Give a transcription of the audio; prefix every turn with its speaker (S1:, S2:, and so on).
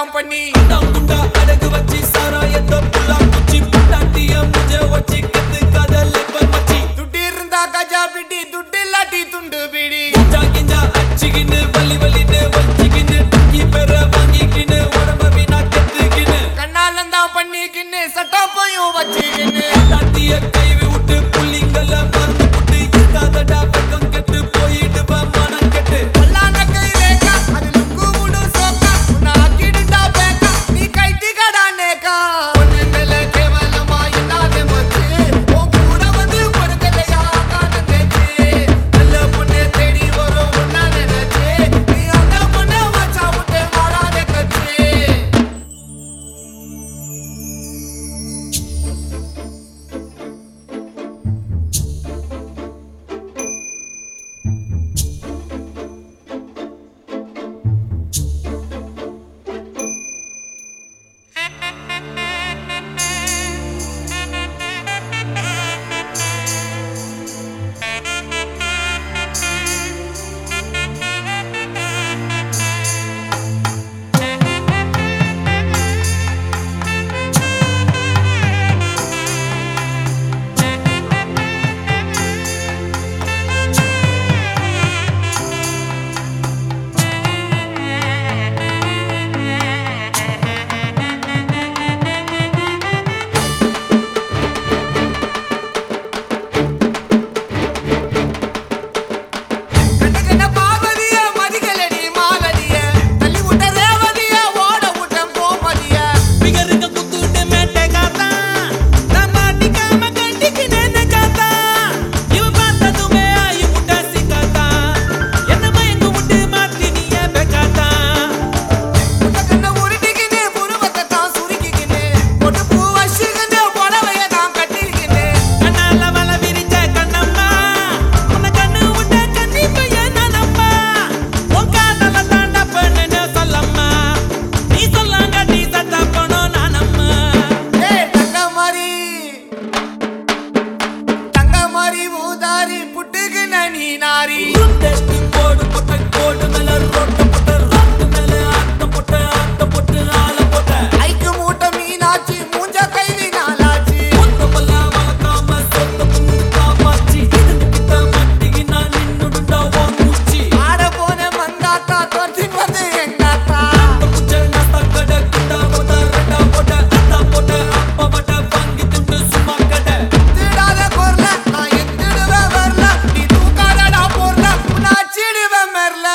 S1: ரவா குச்சாம் பண்ணி
S2: Viva Merlin!